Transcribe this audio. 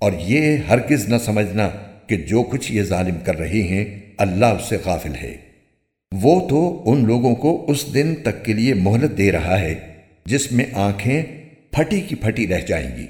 اور یہ ہرگز نہ سمجھنا کہ جو کچھ یہ ظالم کر رہے ہیں، اللہ اس سے غافل ہے۔ وہ تو ان لوگوں کو اس دن تک کے لیے مہلت دے رہا ہے جس میں آنکھیں پھٹی کی پھٹی رہ جائیں گی۔